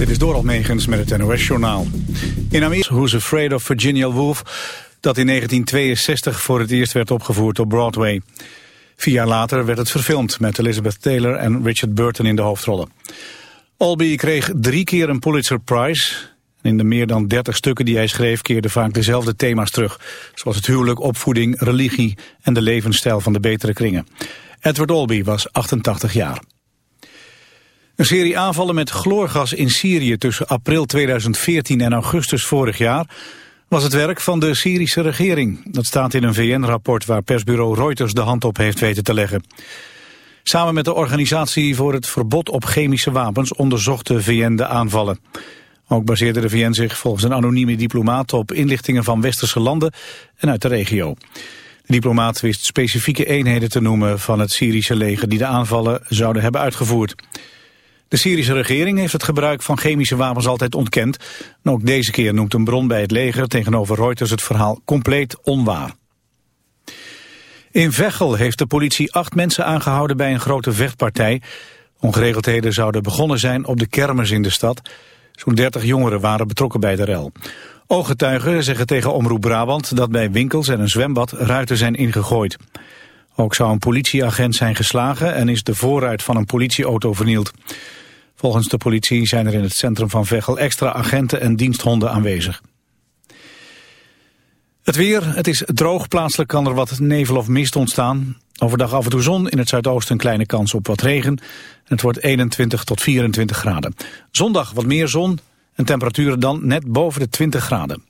Dit is Doral Megens met het NOS-journaal. In Amerika Who's Afraid of Virginia Woolf... dat in 1962 voor het eerst werd opgevoerd op Broadway. Vier jaar later werd het verfilmd met Elizabeth Taylor en Richard Burton in de hoofdrollen. Albee kreeg drie keer een Pulitzer Prize. In de meer dan dertig stukken die hij schreef keerden vaak dezelfde thema's terug. Zoals het huwelijk, opvoeding, religie en de levensstijl van de betere kringen. Edward Albee was 88 jaar. Een serie aanvallen met chloorgas in Syrië tussen april 2014 en augustus vorig jaar was het werk van de Syrische regering. Dat staat in een VN-rapport waar persbureau Reuters de hand op heeft weten te leggen. Samen met de Organisatie voor het Verbod op Chemische Wapens onderzocht de VN de aanvallen. Ook baseerde de VN zich volgens een anonieme diplomaat op inlichtingen van westerse landen en uit de regio. De diplomaat wist specifieke eenheden te noemen van het Syrische leger die de aanvallen zouden hebben uitgevoerd. De Syrische regering heeft het gebruik van chemische wapens altijd ontkend. En ook deze keer noemt een bron bij het leger tegenover Reuters het verhaal compleet onwaar. In Veghel heeft de politie acht mensen aangehouden bij een grote vechtpartij. Ongeregeldheden zouden begonnen zijn op de kermis in de stad. Zo'n 30 jongeren waren betrokken bij de rel. Ooggetuigen zeggen tegen Omroep Brabant dat bij winkels en een zwembad ruiten zijn ingegooid. Ook zou een politieagent zijn geslagen en is de voorruit van een politieauto vernield. Volgens de politie zijn er in het centrum van Veghel extra agenten en diensthonden aanwezig. Het weer, het is droog, plaatselijk kan er wat nevel of mist ontstaan. Overdag af en toe zon, in het zuidoosten een kleine kans op wat regen. Het wordt 21 tot 24 graden. Zondag wat meer zon en temperaturen dan net boven de 20 graden.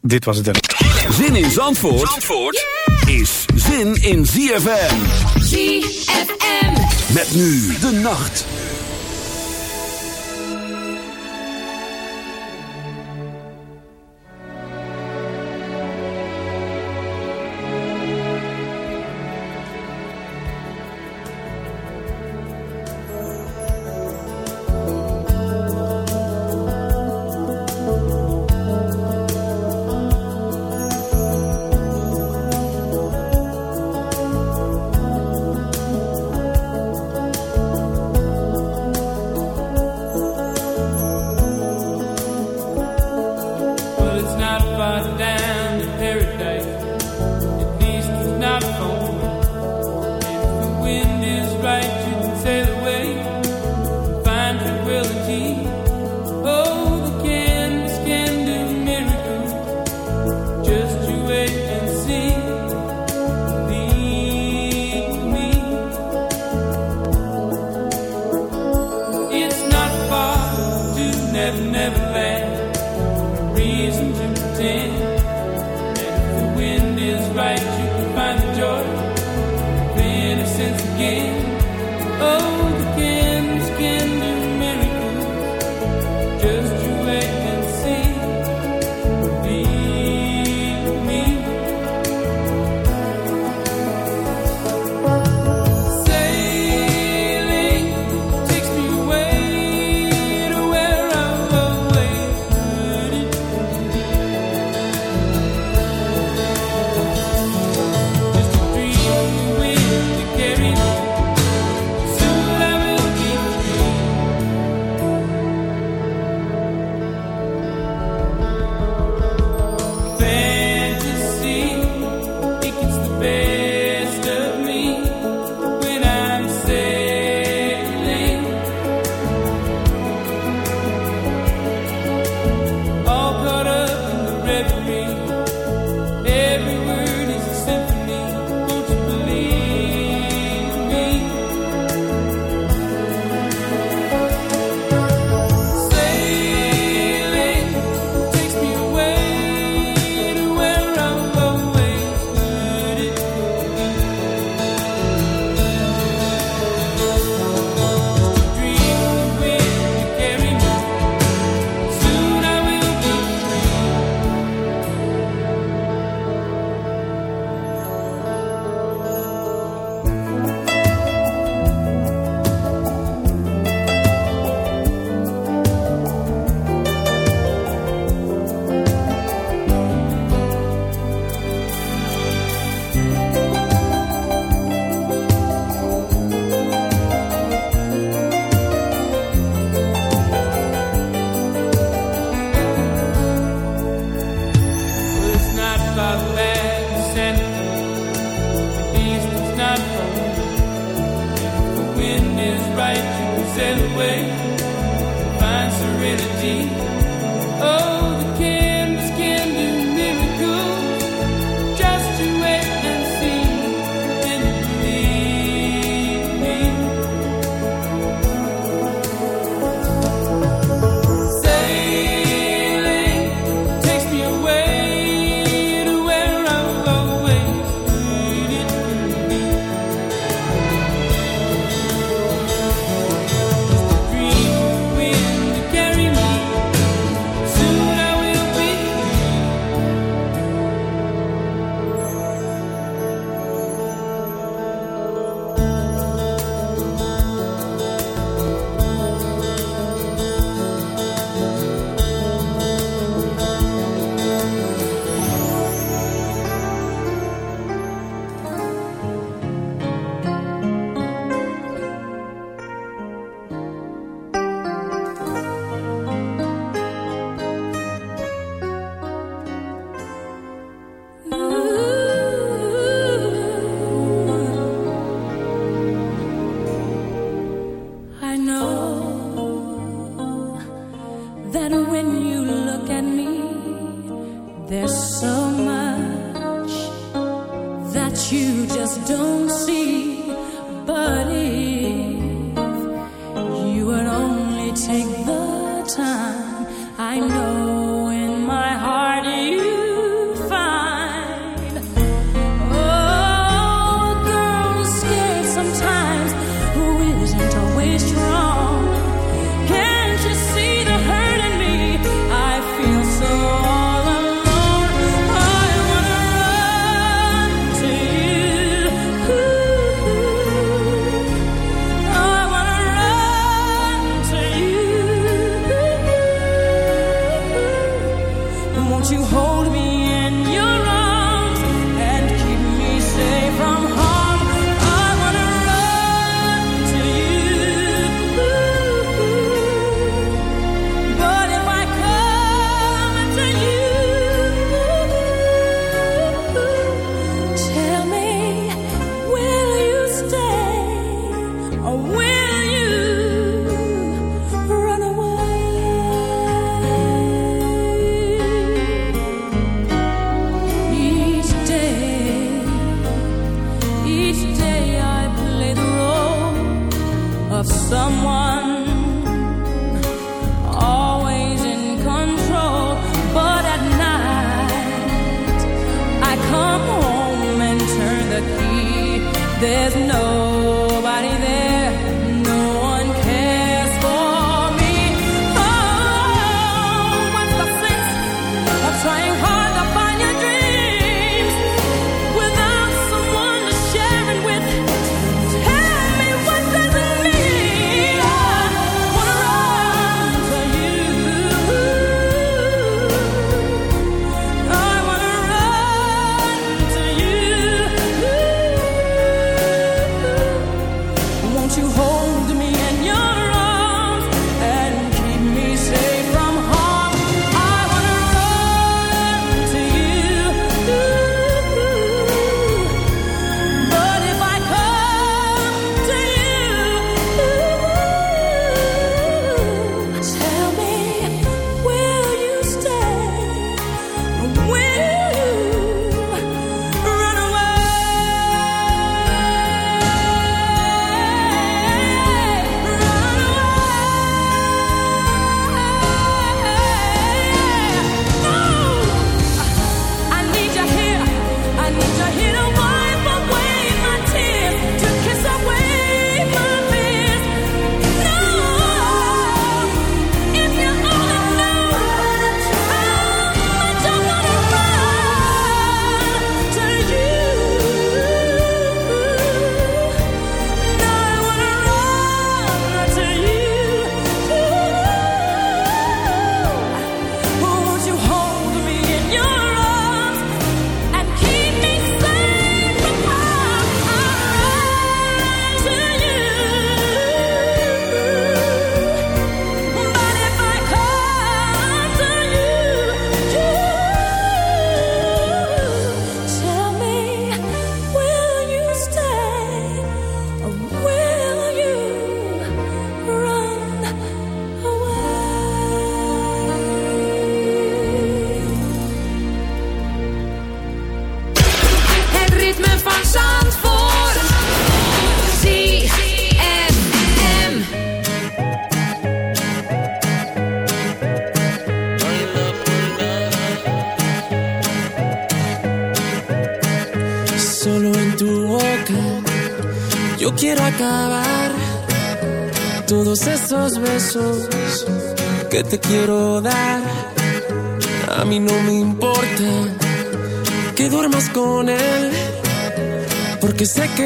Dit was het. Zin in Zandvoort, Zandvoort is zin in ZFM. ZFM. Met nu de nacht.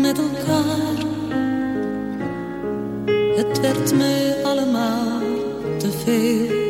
met elkaar. Het werd me allemaal te veel.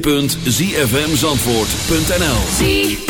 www.zfmzandvoort.nl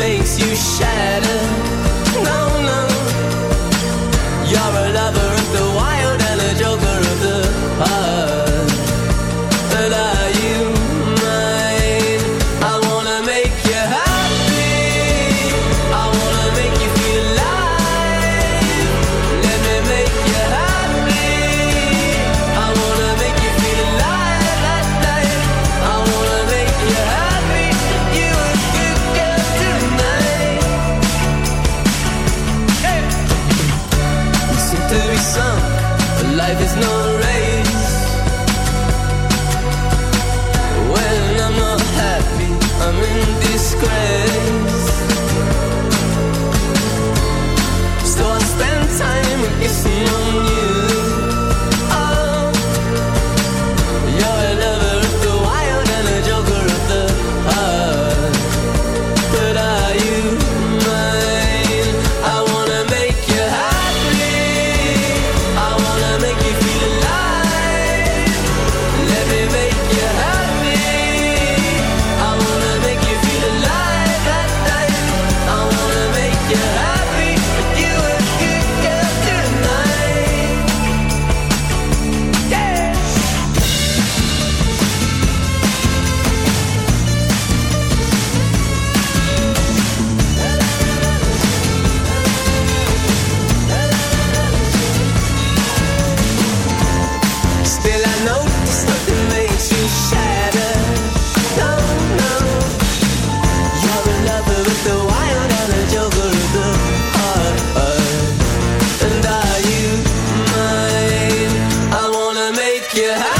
makes you shatter. yeah.